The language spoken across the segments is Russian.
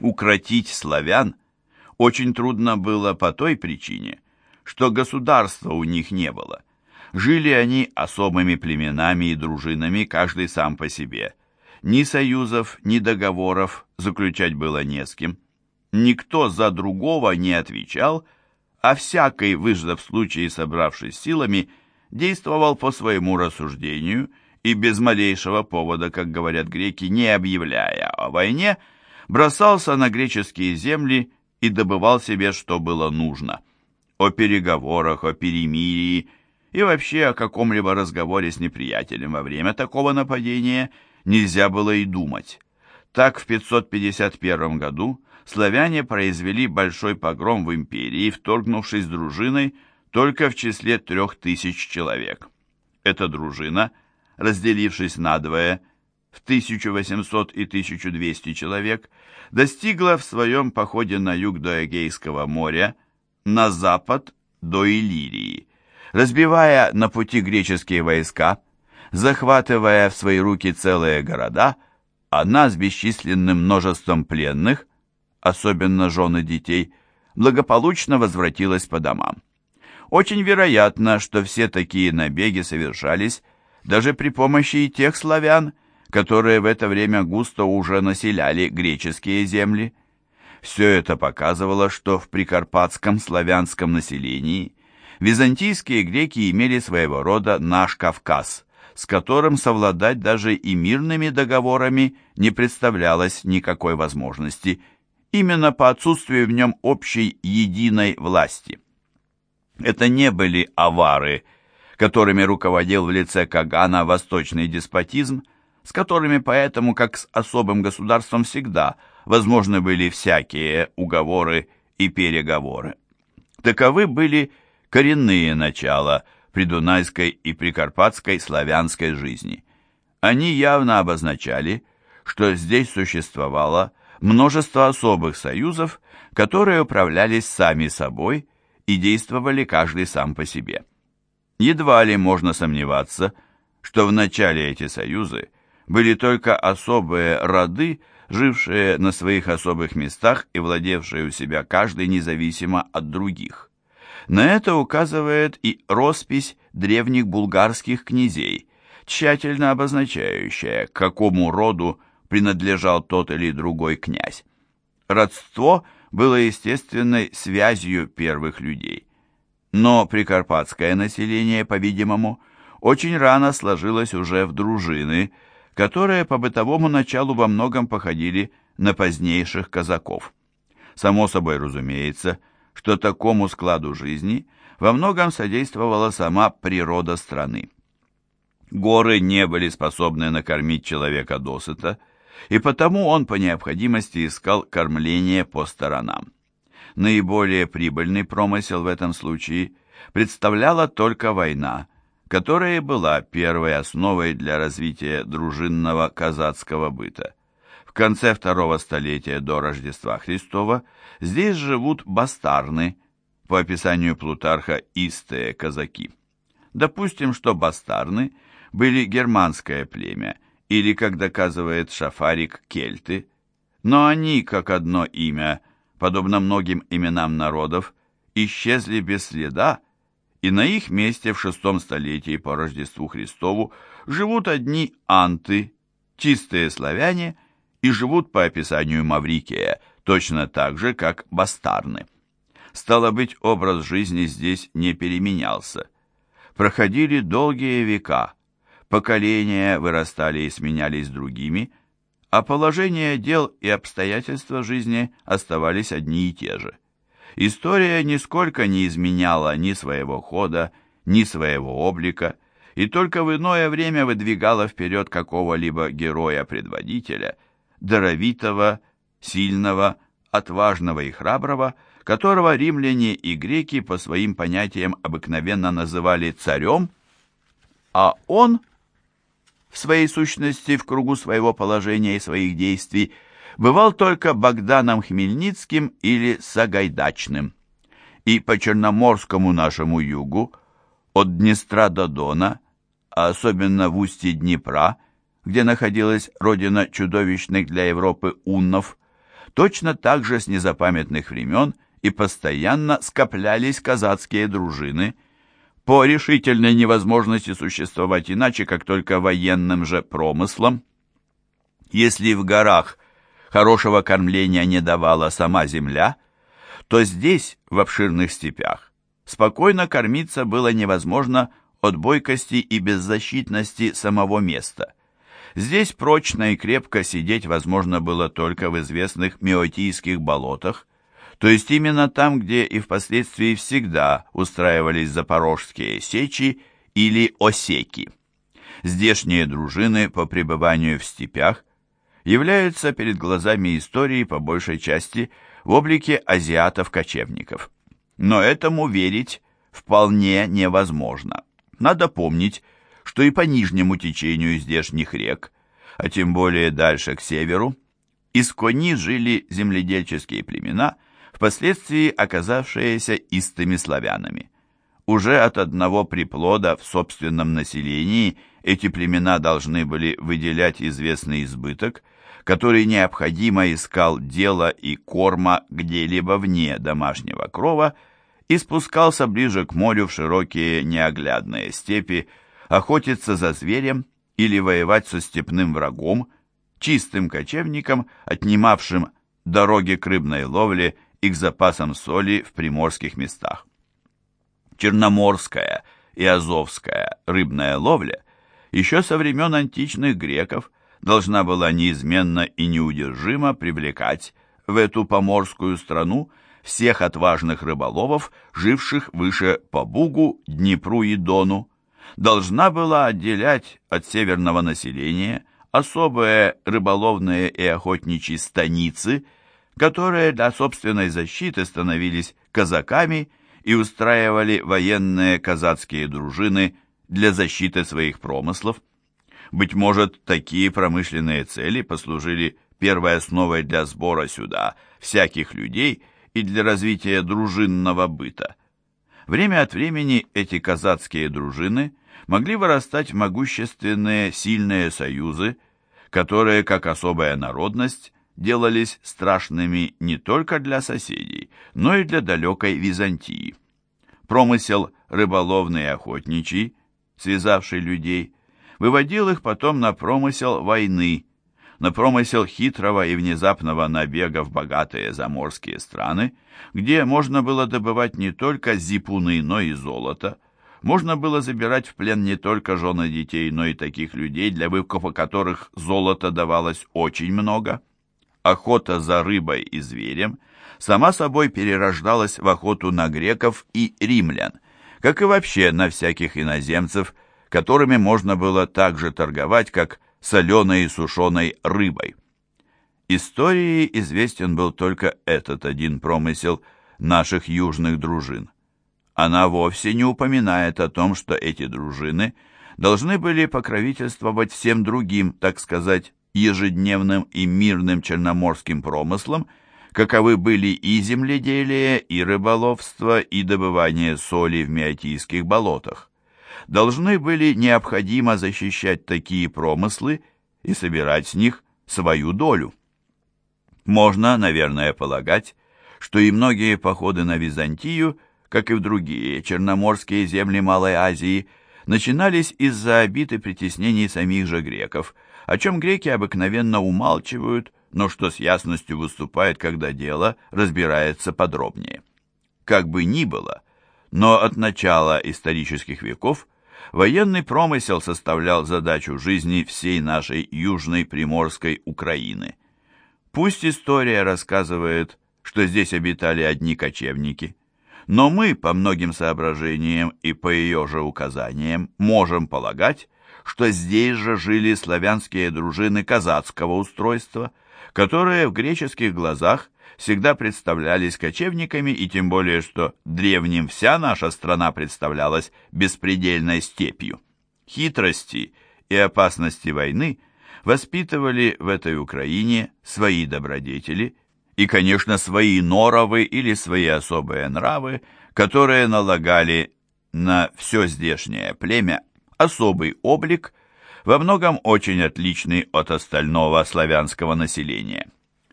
Укротить славян очень трудно было по той причине, что государства у них не было. Жили они особыми племенами и дружинами, каждый сам по себе. Ни союзов, ни договоров заключать было не с кем. Никто за другого не отвечал, а всякий, выждав случай собравшись силами, действовал по своему рассуждению и без малейшего повода, как говорят греки, не объявляя о войне, бросался на греческие земли и добывал себе, что было нужно. О переговорах, о перемирии и вообще о каком-либо разговоре с неприятелем во время такого нападения нельзя было и думать. Так в 551 году славяне произвели большой погром в империи, вторгнувшись дружиной только в числе трех тысяч человек. Эта дружина, разделившись надвое, в 1800 и 1200 человек, достигла в своем походе на юг до Эгейского моря, на запад до Иллирии, разбивая на пути греческие войска, захватывая в свои руки целые города, она с бесчисленным множеством пленных, особенно жены детей, благополучно возвратилась по домам. Очень вероятно, что все такие набеги совершались даже при помощи и тех славян, которые в это время густо уже населяли греческие земли. Все это показывало, что в прикарпатском славянском населении византийские греки имели своего рода наш Кавказ, с которым совладать даже и мирными договорами не представлялось никакой возможности, именно по отсутствию в нем общей единой власти. Это не были авары, которыми руководил в лице Кагана восточный деспотизм, с которыми поэтому, как с особым государством, всегда возможны были всякие уговоры и переговоры. Таковы были коренные начала придунайской и прикарпатской славянской жизни. Они явно обозначали, что здесь существовало множество особых союзов, которые управлялись сами собой и действовали каждый сам по себе. Едва ли можно сомневаться, что в начале эти союзы были только особые роды, жившие на своих особых местах и владевшие у себя каждый независимо от других. На это указывает и роспись древних булгарских князей, тщательно обозначающая, к какому роду принадлежал тот или другой князь. Родство было естественной связью первых людей. Но прикарпатское население, по-видимому, очень рано сложилось уже в дружины – которые по бытовому началу во многом походили на позднейших казаков. Само собой разумеется, что такому складу жизни во многом содействовала сама природа страны. Горы не были способны накормить человека досыта, и потому он по необходимости искал кормление по сторонам. Наиболее прибыльный промысел в этом случае представляла только война – которая была первой основой для развития дружинного казацкого быта. В конце второго столетия до Рождества Христова здесь живут бастарны, по описанию Плутарха истые казаки. Допустим, что бастарны были германское племя, или, как доказывает Шафарик, кельты, но они, как одно имя, подобно многим именам народов, исчезли без следа, и на их месте в шестом столетии по Рождеству Христову живут одни анты, чистые славяне, и живут по описанию Маврикия точно так же, как бастарны. Стало быть, образ жизни здесь не переменялся. Проходили долгие века, поколения вырастали и сменялись другими, а положение дел и обстоятельства жизни оставались одни и те же. История нисколько не изменяла ни своего хода, ни своего облика, и только в иное время выдвигала вперед какого-либо героя-предводителя, даровитого, сильного, отважного и храброго, которого римляне и греки по своим понятиям обыкновенно называли царем, а он, в своей сущности, в кругу своего положения и своих действий, бывал только Богданом Хмельницким или Сагайдачным. И по Черноморскому нашему югу, от Днестра до Дона, а особенно в устье Днепра, где находилась родина чудовищных для Европы уннов, точно так же с незапамятных времен и постоянно скоплялись казацкие дружины по решительной невозможности существовать иначе, как только военным же промыслом. Если в горах хорошего кормления не давала сама земля, то здесь, в обширных степях, спокойно кормиться было невозможно от бойкости и беззащитности самого места. Здесь прочно и крепко сидеть возможно было только в известных Меотийских болотах, то есть именно там, где и впоследствии всегда устраивались запорожские сечи или осеки. Здешние дружины по пребыванию в степях являются перед глазами истории по большей части в облике азиатов-кочевников. Но этому верить вполне невозможно. Надо помнить, что и по нижнему течению здешних рек, а тем более дальше к северу, из кони жили земледельческие племена, впоследствии оказавшиеся истыми славянами. Уже от одного приплода в собственном населении эти племена должны были выделять известный избыток, который необходимо искал дела и корма где-либо вне домашнего крова и спускался ближе к морю в широкие неоглядные степи, охотиться за зверем или воевать со степным врагом, чистым кочевником, отнимавшим дороги к рыбной ловле и к запасам соли в приморских местах. Черноморская и Азовская рыбная ловля еще со времен античных греков должна была неизменно и неудержимо привлекать в эту поморскую страну всех отважных рыболовов, живших выше по Бугу, Днепру и Дону, должна была отделять от северного населения особые рыболовные и охотничьи станицы, которые для собственной защиты становились казаками и устраивали военные казацкие дружины для защиты своих промыслов. Быть может, такие промышленные цели послужили первой основой для сбора сюда всяких людей – и для развития дружинного быта. Время от времени эти казацкие дружины могли вырастать в могущественные сильные союзы, которые, как особая народность, делались страшными не только для соседей, но и для далекой Византии. Промысел рыболовный и охотничий, связавший людей, выводил их потом на промысел войны, на промысел хитрого и внезапного набега в богатые заморские страны, где можно было добывать не только зипуны, но и золото, можно было забирать в плен не только жены детей, но и таких людей, для выкупа которых золото давалось очень много. Охота за рыбой и зверем сама собой перерождалась в охоту на греков и римлян, как и вообще на всяких иноземцев, которыми можно было так же торговать, как соленой и сушеной рыбой. Истории известен был только этот один промысел наших южных дружин. Она вовсе не упоминает о том, что эти дружины должны были покровительствовать всем другим, так сказать, ежедневным и мирным черноморским промыслам, каковы были и земледелие, и рыболовство, и добывание соли в Меотийских болотах должны были необходимо защищать такие промыслы и собирать с них свою долю. Можно, наверное, полагать, что и многие походы на Византию, как и в другие черноморские земли Малой Азии, начинались из-за обид и притеснений самих же греков, о чем греки обыкновенно умалчивают, но что с ясностью выступает, когда дело разбирается подробнее. Как бы ни было, но от начала исторических веков военный промысел составлял задачу жизни всей нашей южной приморской Украины. Пусть история рассказывает, что здесь обитали одни кочевники, но мы, по многим соображениям и по ее же указаниям, можем полагать, что здесь же жили славянские дружины казацкого устройства, которые в греческих глазах всегда представлялись кочевниками, и тем более, что древним вся наша страна представлялась беспредельной степью. Хитрости и опасности войны воспитывали в этой Украине свои добродетели и, конечно, свои норовы или свои особые нравы, которые налагали на все здешнее племя особый облик, во многом очень отличный от остального славянского населения.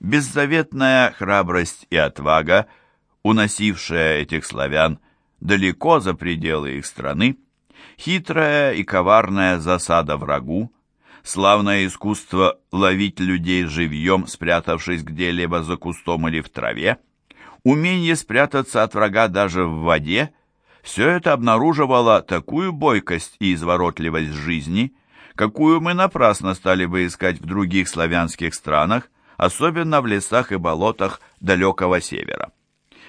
Беззаветная храбрость и отвага, уносившая этих славян далеко за пределы их страны, хитрая и коварная засада врагу, славное искусство ловить людей живьем, спрятавшись где-либо за кустом или в траве, умение спрятаться от врага даже в воде, все это обнаруживало такую бойкость и изворотливость жизни, какую мы напрасно стали бы искать в других славянских странах, особенно в лесах и болотах далекого севера.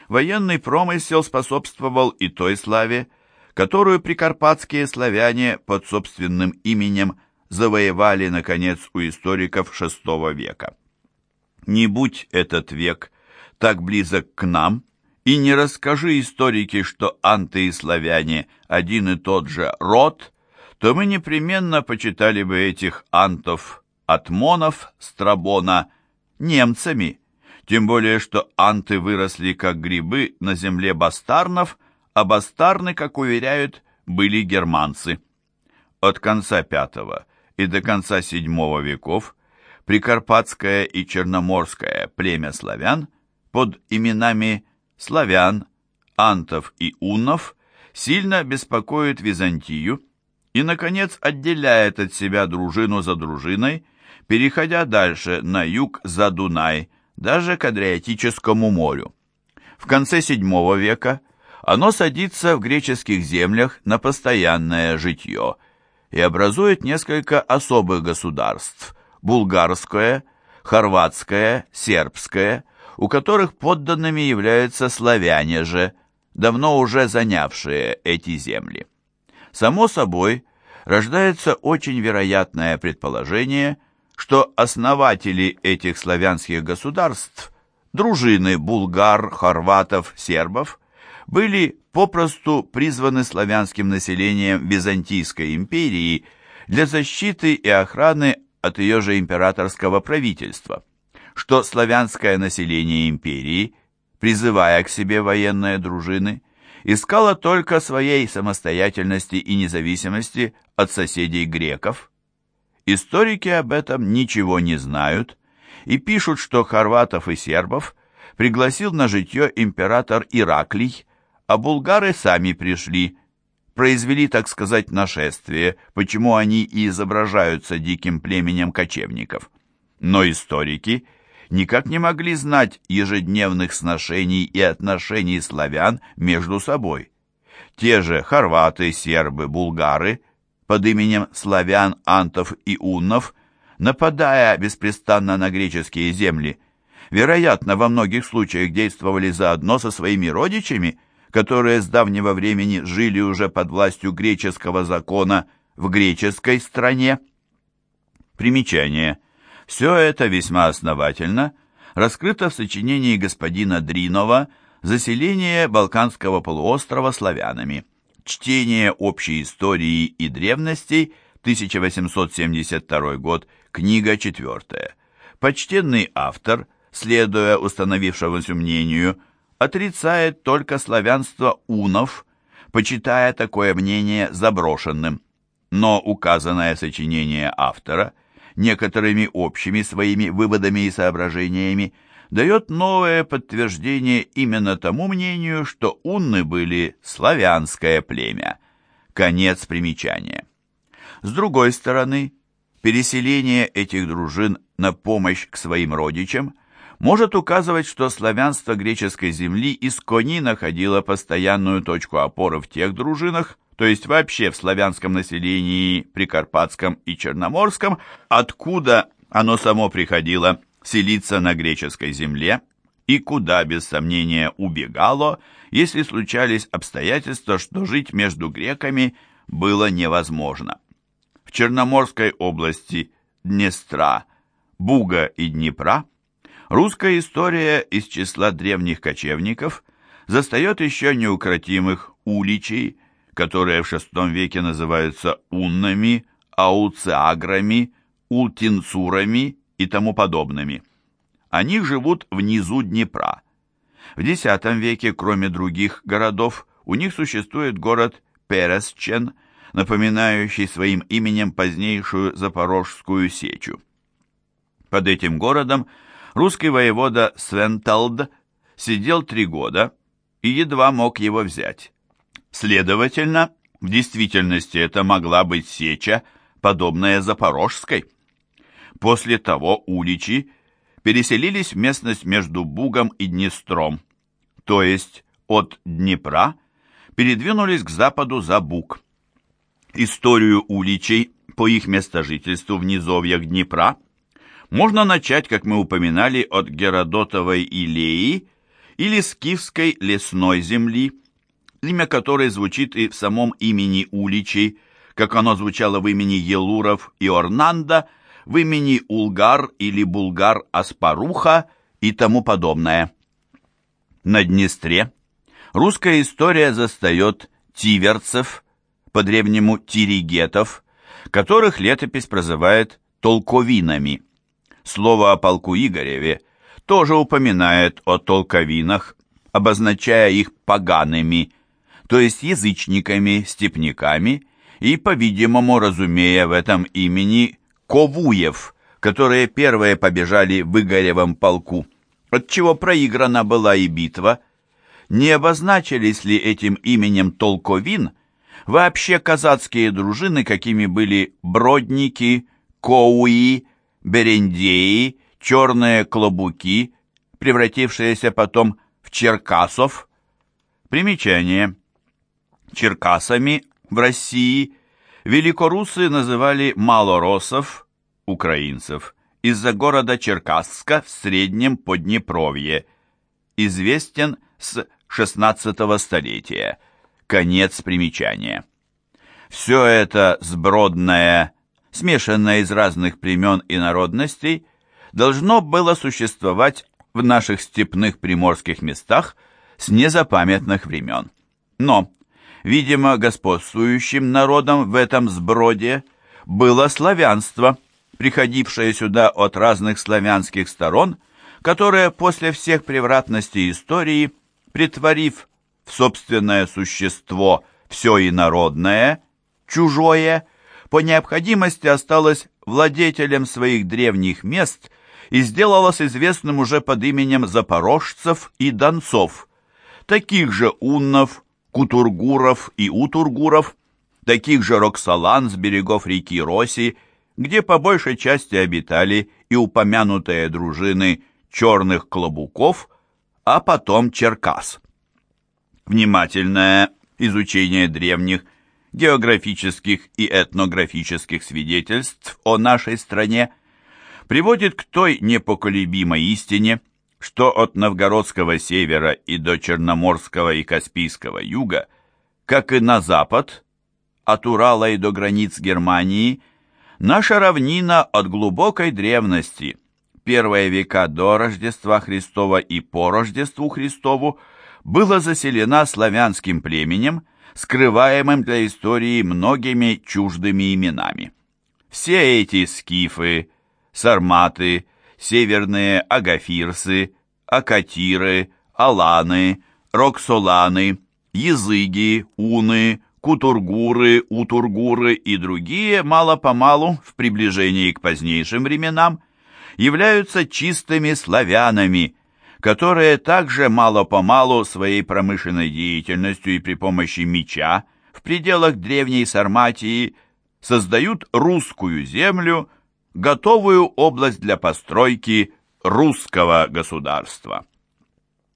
Военный промысел способствовал и той славе, которую прикарпатские славяне под собственным именем завоевали, наконец, у историков VI века. Не будь этот век так близок к нам, и не расскажи историки, что анты и славяне один и тот же род, то мы непременно почитали бы этих антов, атмонов, страбона, немцами, тем более что анты выросли как грибы на земле бастарнов, а бастарны, как уверяют, были германцы. От конца V и до конца VII веков Прикарпатское и Черноморское племя славян под именами славян, антов и уннов сильно беспокоит Византию и, наконец, отделяет от себя дружину за дружиной, переходя дальше на юг за Дунай, даже к Адриатическому морю. В конце VII века оно садится в греческих землях на постоянное житье и образует несколько особых государств – булгарское, хорватское, сербское, у которых подданными являются славяне же, давно уже занявшие эти земли. Само собой, рождается очень вероятное предположение, что основатели этих славянских государств, дружины булгар, хорватов, сербов, были попросту призваны славянским населением Византийской империи для защиты и охраны от ее же императорского правительства, что славянское население империи, призывая к себе военные дружины, искала только своей самостоятельности и независимости от соседей греков. Историки об этом ничего не знают и пишут, что хорватов и сербов пригласил на житье император Ираклий, а булгары сами пришли, произвели, так сказать, нашествие, почему они и изображаются диким племенем кочевников. Но историки – никак не могли знать ежедневных сношений и отношений славян между собой. Те же хорваты, сербы, булгары под именем славян, антов и уннов, нападая беспрестанно на греческие земли, вероятно, во многих случаях действовали заодно со своими родичами, которые с давнего времени жили уже под властью греческого закона в греческой стране. Примечание – все это весьма основательно раскрыто в сочинении господина Дринова «Заселение Балканского полуострова славянами. Чтение общей истории и древностей, 1872 год, книга 4». Почтенный автор, следуя установившемуся мнению, отрицает только славянство унов, почитая такое мнение заброшенным. Но указанное сочинение автора – некоторыми общими своими выводами и соображениями, дает новое подтверждение именно тому мнению, что унны были славянское племя. Конец примечания. С другой стороны, переселение этих дружин на помощь к своим родичам может указывать, что славянство греческой земли из кони находило постоянную точку опоры в тех дружинах, то есть вообще в славянском населении Прикарпатском и Черноморском, откуда оно само приходило селиться на греческой земле и куда, без сомнения, убегало, если случались обстоятельства, что жить между греками было невозможно. В Черноморской области Днестра, Буга и Днепра русская история из числа древних кочевников застает еще неукротимых уличей, которые в VI веке называются уннами, ауциаграми, ултинцурами и тому подобными. Они живут внизу Днепра. В X веке, кроме других городов, у них существует город Пересчен, напоминающий своим именем позднейшую Запорожскую сечу. Под этим городом русский воевода Свенталд сидел три года и едва мог его взять. Следовательно, в действительности это могла быть сеча, подобная Запорожской. После того уличи переселились в местность между Бугом и Днестром, то есть от Днепра передвинулись к западу за Буг. Историю уличей по их местожительству в низовьях Днепра можно начать, как мы упоминали, от Геродотовой Илеи или Скифской лесной земли, имя которой звучит и в самом имени уличей, как оно звучало в имени Елуров и Орнанда, в имени Улгар или Булгар Аспаруха и тому подобное. На Днестре русская история застает тиверцев, по-древнему тиригетов, которых летопись прозывает толковинами. Слово о полку Игореве тоже упоминает о толковинах, обозначая их погаными, то есть язычниками, степняками и, по-видимому, разумея в этом имени Ковуев, которые первые побежали в Игоревом полку, отчего проиграна была и битва. Не обозначились ли этим именем Толковин вообще казацкие дружины, какими были Бродники, Коуи, Берендеи, Черные Клобуки, превратившиеся потом в Черкасов? Примечание. Черкасами в России великорусы называли малоросов, украинцев, из-за города Черкасска в среднем Поднепровье, известен с XVI столетия. Конец примечания. Все это сбродное, смешанное из разных племен и народностей, должно было существовать в наших степных приморских местах с незапамятных времен. Но Видимо, господствующим народом в этом сброде было славянство, приходившее сюда от разных славянских сторон, которое после всех превратностей истории, притворив в собственное существо все инородное, чужое, по необходимости осталось владетелем своих древних мест и сделалось известным уже под именем запорожцев и донцов, таких же уннов, Кутургуров и Утургуров, таких же Роксолан с берегов реки Роси, где по большей части обитали и упомянутые дружины черных клобуков, а потом Черкас. Внимательное изучение древних географических и этнографических свидетельств о нашей стране приводит к той непоколебимой истине, что от Новгородского севера и до Черноморского и Каспийского юга, как и на запад, от Урала и до границ Германии, наша равнина от глубокой древности, первые века до Рождества Христова и по Рождеству Христову, была заселена славянским племенем, скрываемым для истории многими чуждыми именами. Все эти скифы, сарматы, северные агафирсы, акатиры, аланы, роксоланы, языги, уны, кутургуры, утургуры и другие мало-помалу в приближении к позднейшим временам являются чистыми славянами, которые также мало-помалу своей промышленной деятельностью и при помощи меча в пределах древней Сарматии создают русскую землю – готовую область для постройки русского государства.